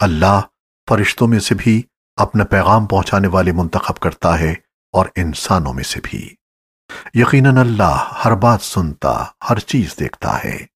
اللہ فرشتوں میں سے بھی اپنا پیغام پہنچانے والے منتخب کرتا ہے اور انسانوں میں سے بھی۔ یقیناً اللہ ہر بات سنتا، ہر چیز دیکھتا ہے۔